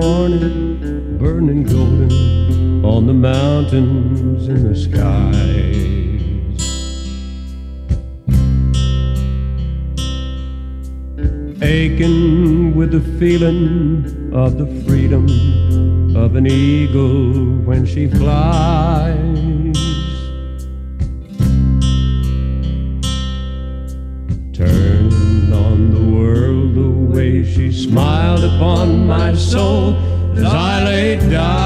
morning burning golden on the mountains in the skies. Aching with the feeling of the freedom of an eagle when she flies. She smiled upon my soul as I lay dying.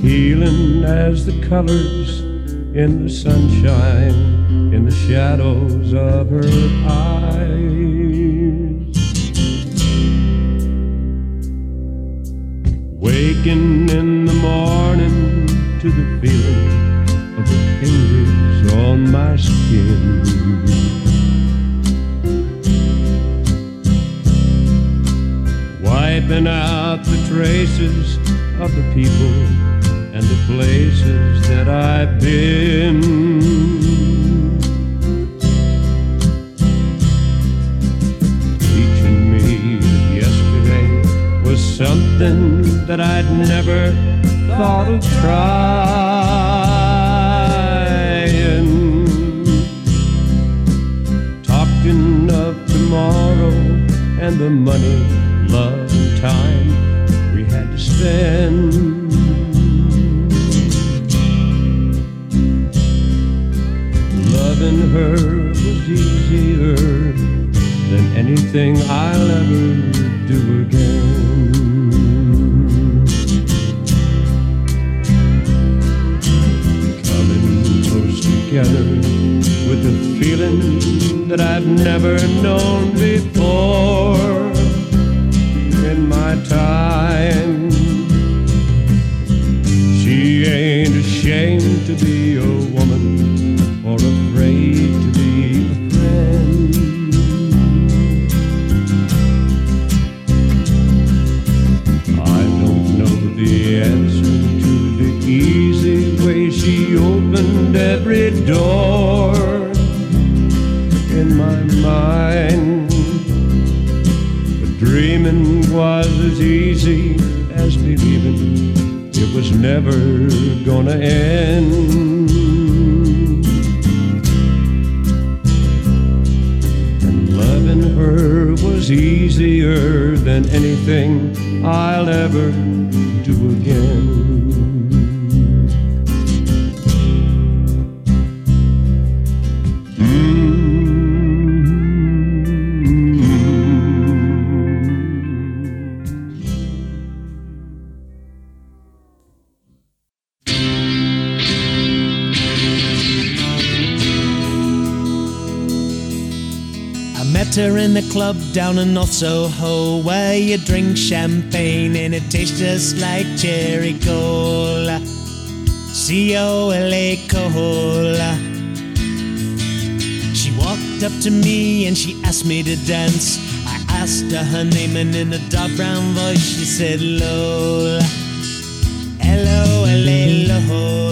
Healing as the colors in the sunshine, in the shadows of her eyes. Waking in the morning to the feeling of her fingers on my skin. Wiping out the traces of the people and the places that I've been. Gonna end. And loving her was easier than anything I'll ever do again. Club down in North Soho where you drink champagne and it tastes just like cherry cola. C O L A cola. She walked up to me and she asked me to dance. I asked her her name and in a dark brown voice she said Lola. L O L A Lola.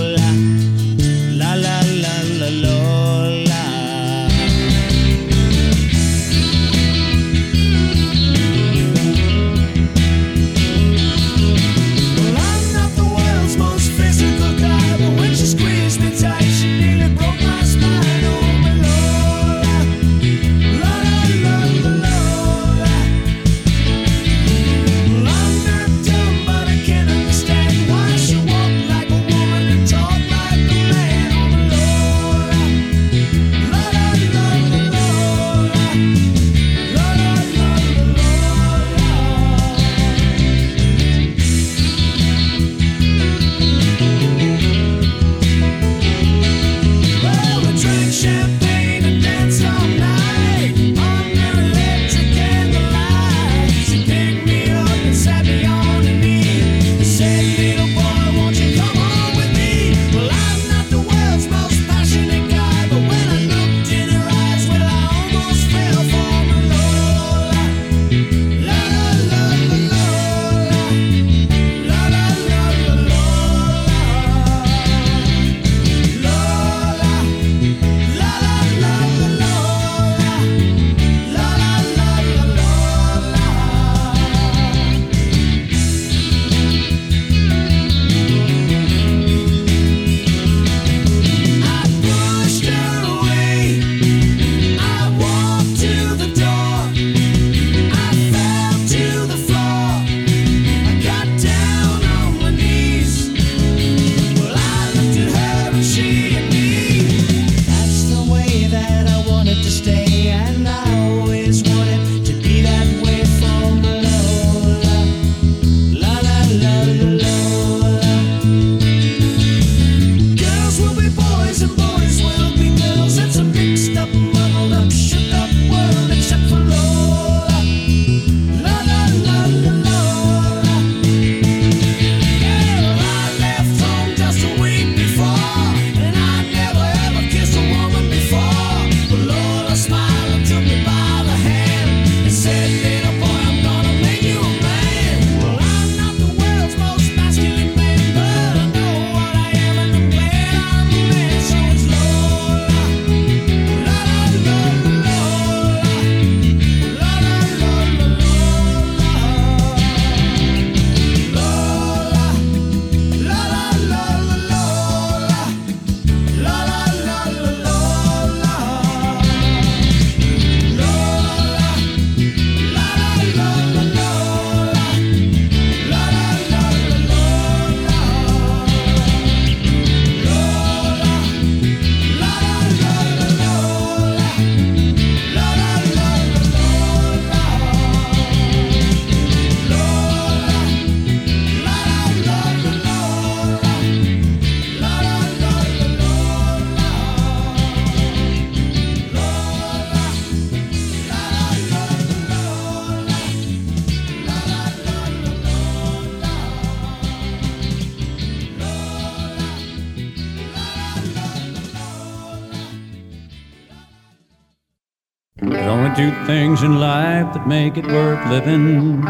Two things in life that make it worth living.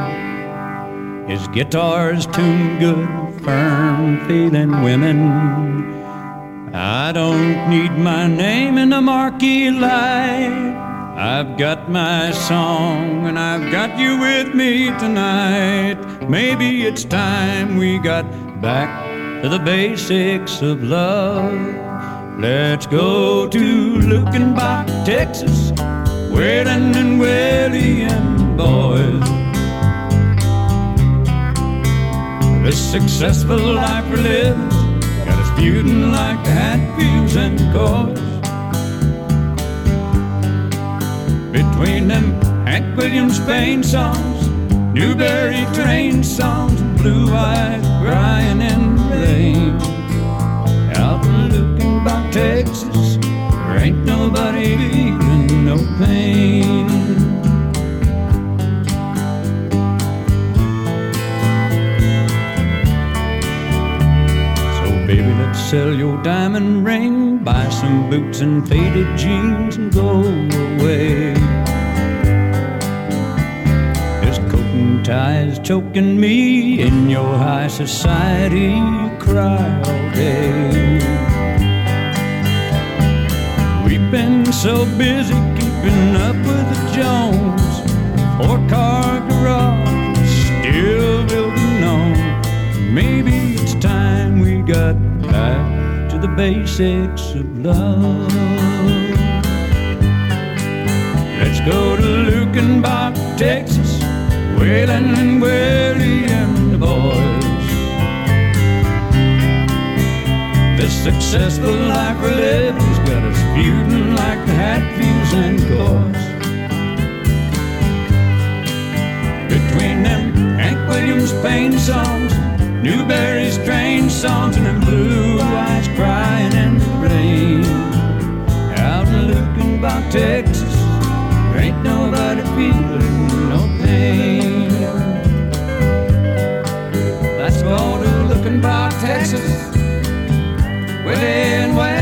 His guitars tuned good, firm feeling women. I don't need my name in a marquee light. I've got my song and I've got you with me tonight. Maybe it's time we got back to the basics of love. Let's go to Lukenbach, Texas, Waylon and and boys. This successful life we're living got us feuding like the Hatfields and Coys. Between them Hank Williams Payne songs, Newberry train songs, blue eyes crying in the rain. Out looking by Texas, there ain't nobody no pain. So baby, let's sell your diamond ring, buy some boots and faded jeans, and go away. This coat and tie is choking me in your high society. You cry all day. So busy keeping up with the Jones, four car garage, still building on. Maybe it's time we got back to the basics of love. Let's go to Lukenbach, Texas, Waylon and Willie and the boys. This successful life we're living's got us feuding like the Hatfields and Coys. Between them Hank Williams Payne songs, Newberry's train songs, and them blue eyes crying in the rain. Out in Lukenbach, Texas, there ain't nobody feeling no pain. Let's go to Lukenbach, Texas. Willie and Waylon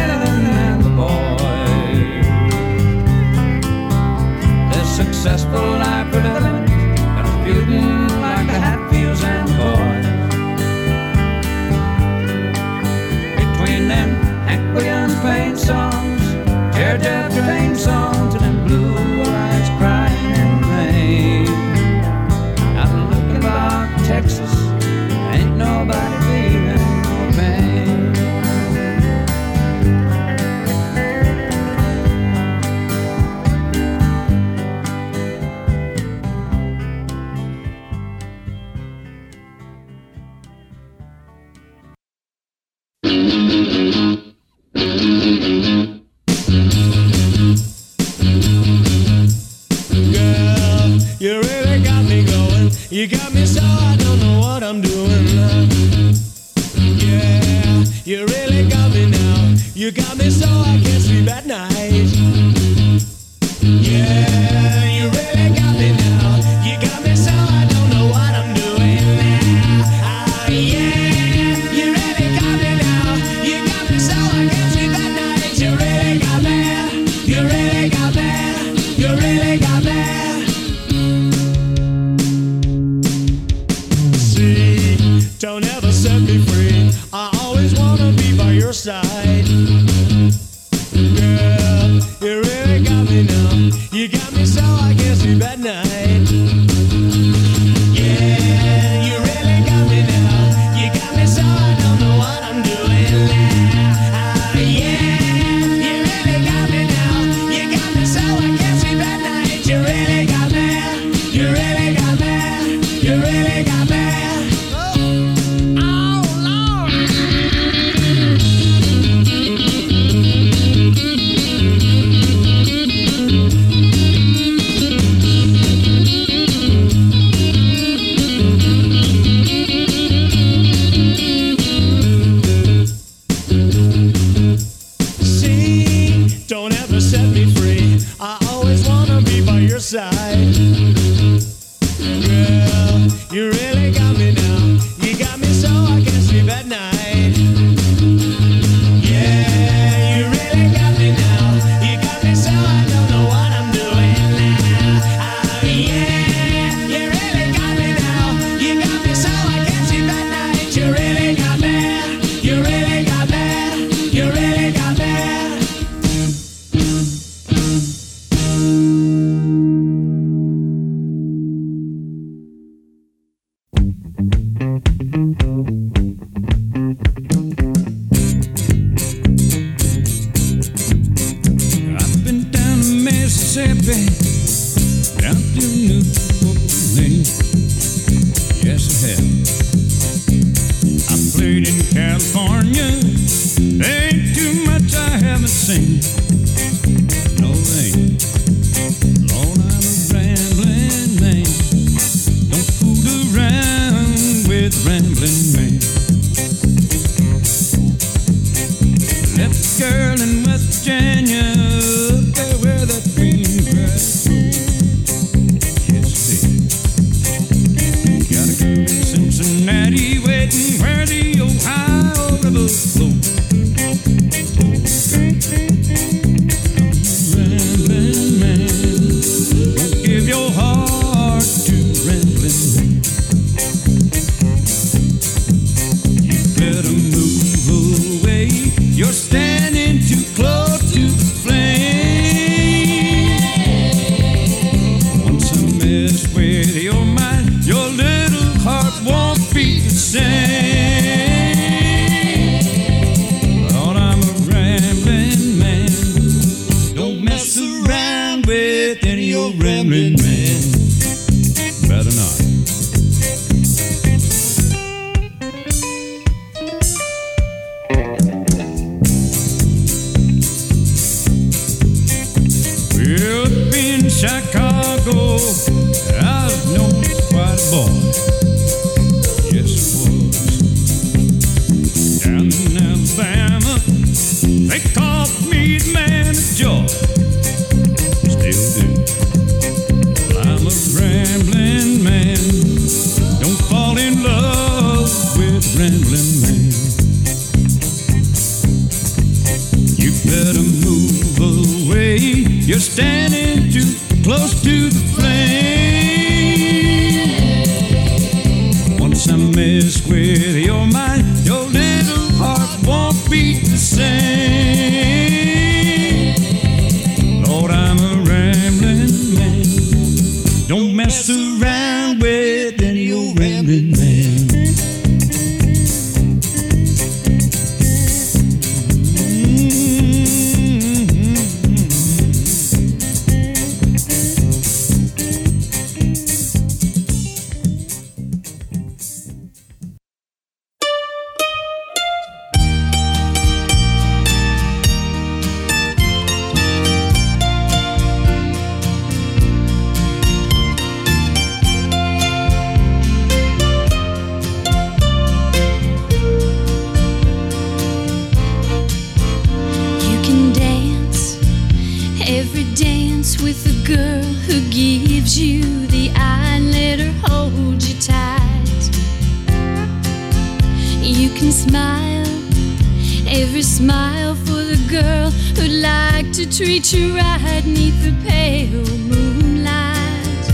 successful we're living, sing. girl who gives you the eye and let her hold you tight. You can smile, every smile for the girl who'd like to treat you right neath the pale moonlight.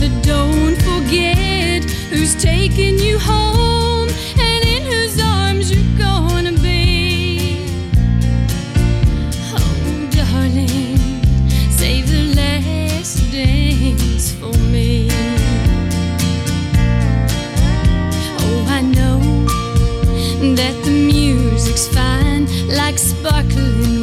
But don't forget who's taking you home. sparkling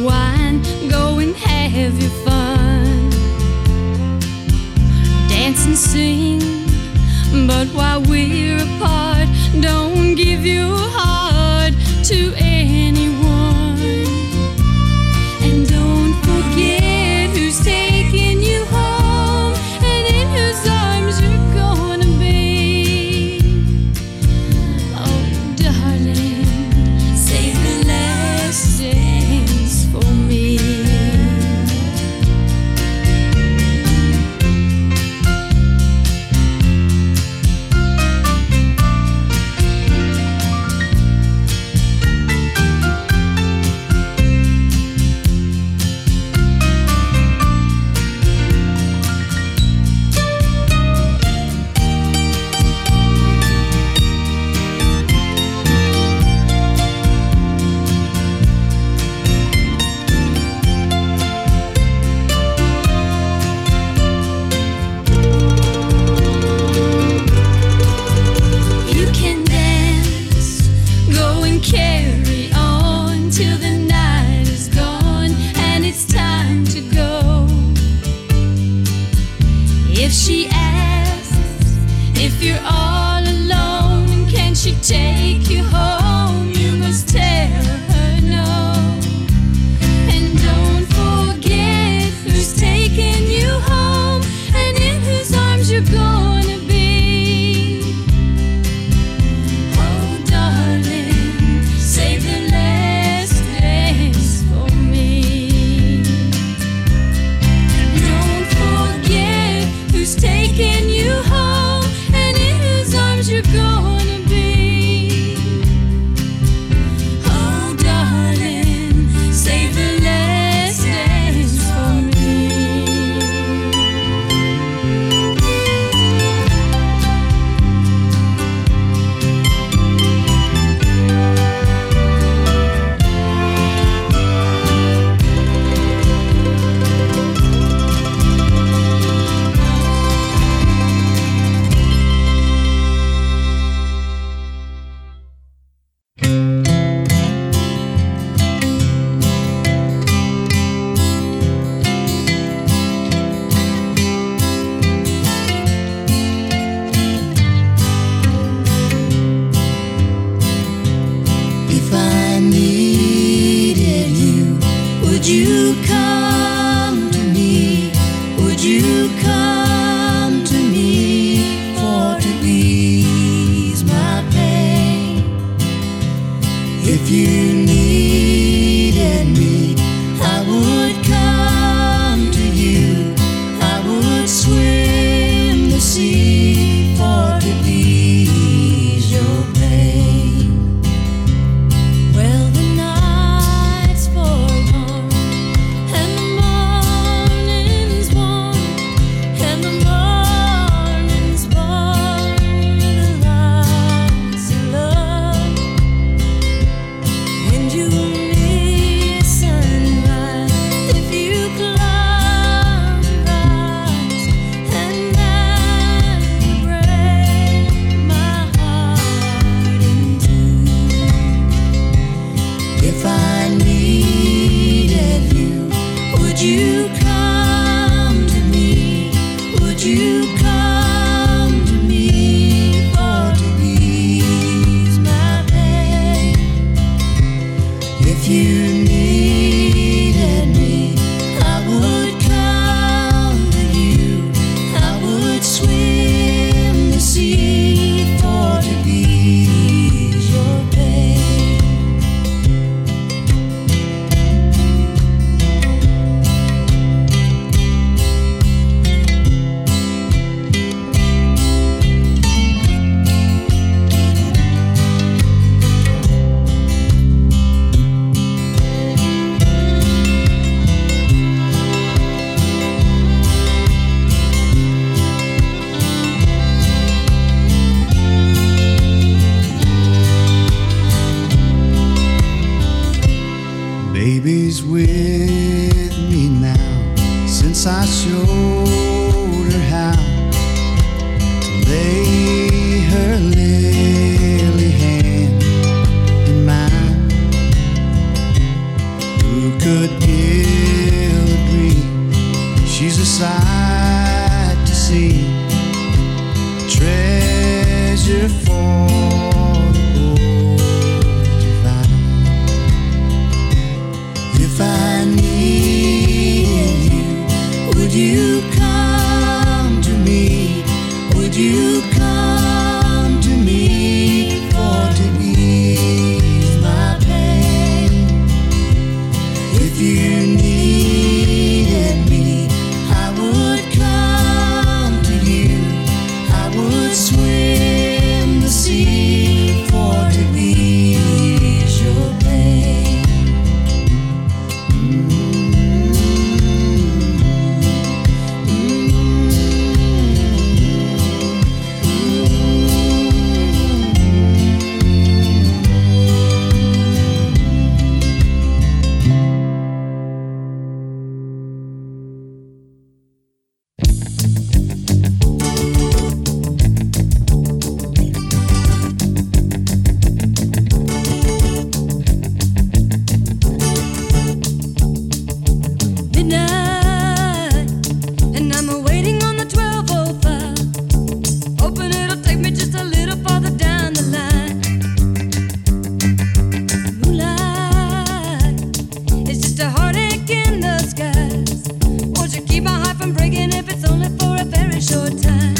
time.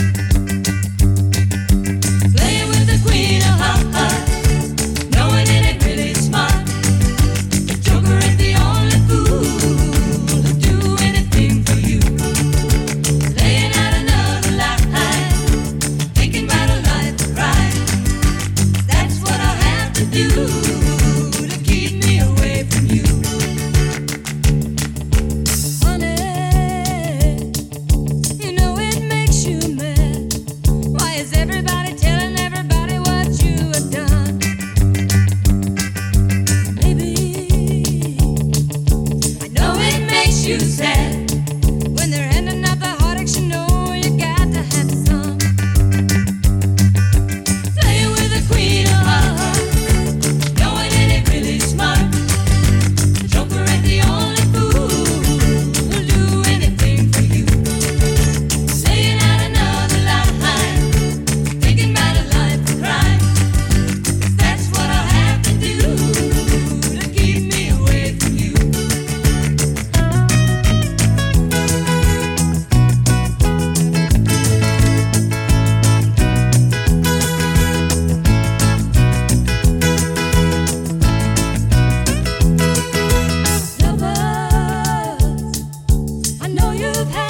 you've had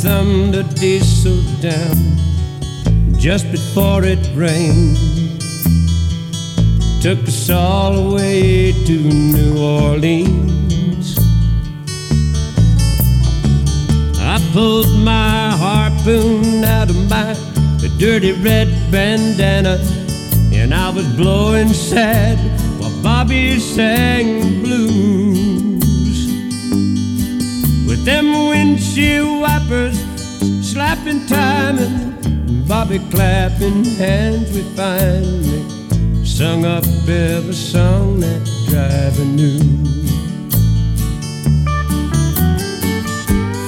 Thumbed a diesel down just before it rained. Took us all away to New Orleans. I pulled my harpoon out of my dirty red bandana, and I was blowing sad while Bobby sang blues. Them windshield wipers slapping time and Bobby clapping hands, we finally sung up every song that driver knew.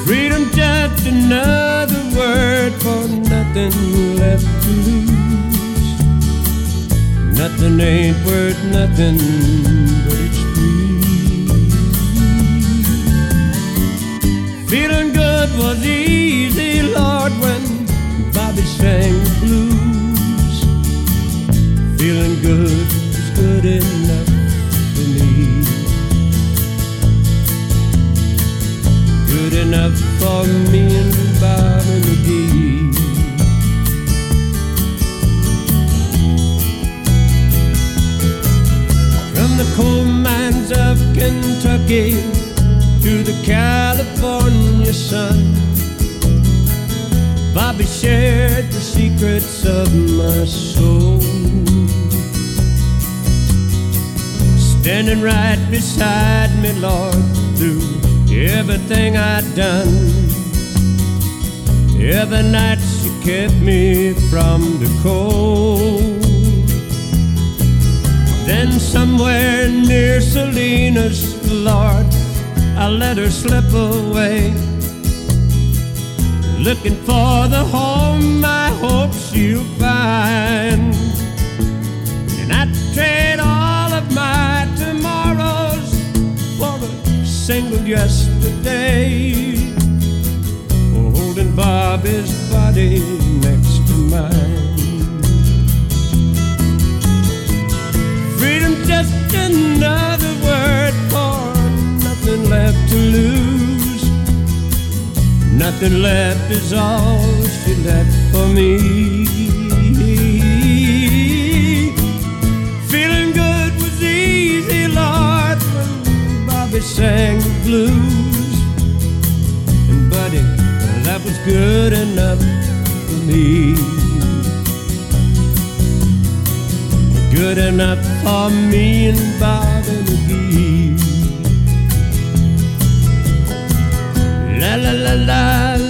Freedom just another word for nothing left to lose. Nothing ain't worth nothing, Feeling good was easy, Lord, when Bobby sang the blues. Feeling good was good enough for me. Good enough for me and Bobby McGee. From the coal mines of Kentucky to the California sun, Bobby shared the secrets of my soul. Standing right beside me, Lord, through everything I'd done. Every night she kept me from the cold. Then somewhere near Salinas, Lord, I let her slip away. Looking for the home I hope she'll find. And I'd trade all of my tomorrows for a single yesterday. Holding Bobby's body next to mine. Freedom just another to lose. Nothing left is all she left for me. Feeling good was easy, Lord, when Bobby sang the blues. And buddy, that was good enough for me. Good enough for me and Bobby McGee. La la la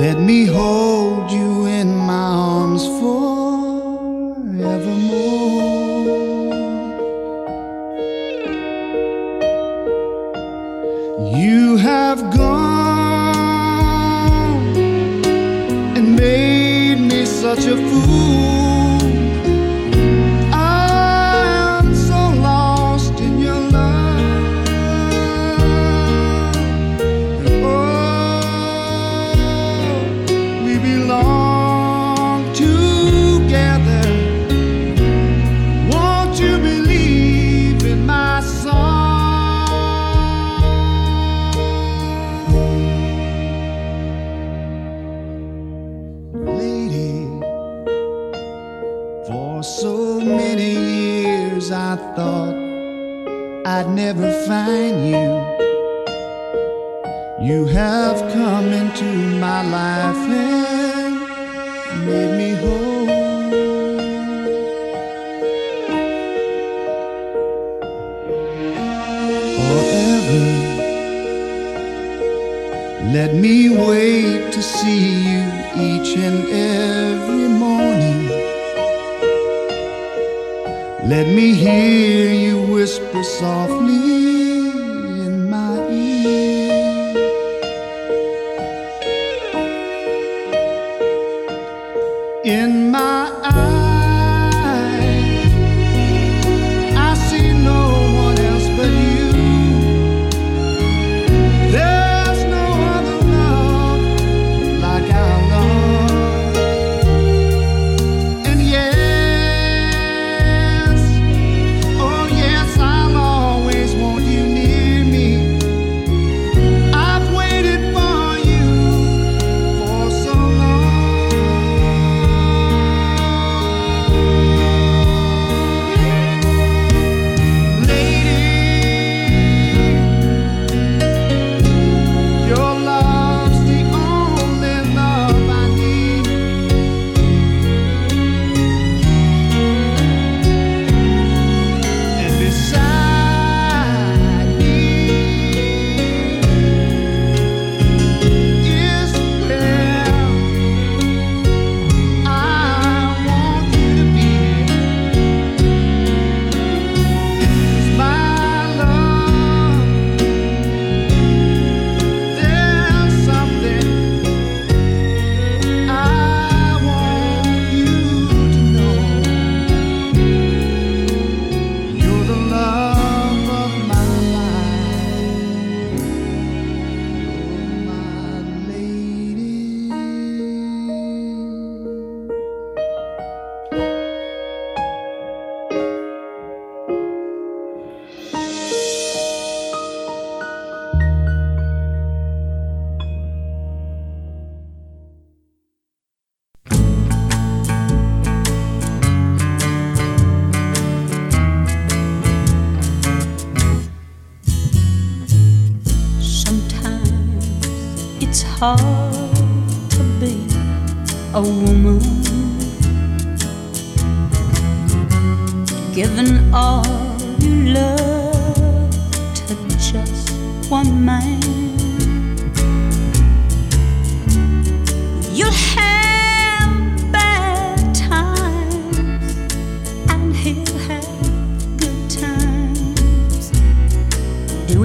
Let me hold you in my arms forevermore. You have gone and made me such a fool. Find you. You have come into my life and made me whole. Forever, let me wait to see you each and every morning. Let me hear you whisper softly.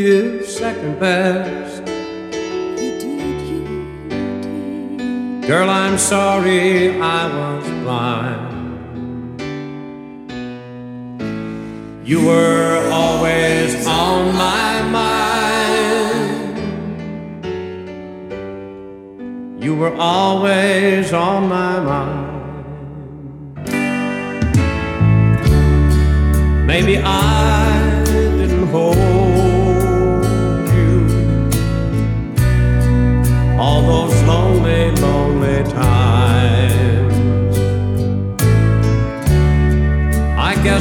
you second best. He did you. Girl, I'm sorry I was blind. You were always on my mind. You were always on my mind.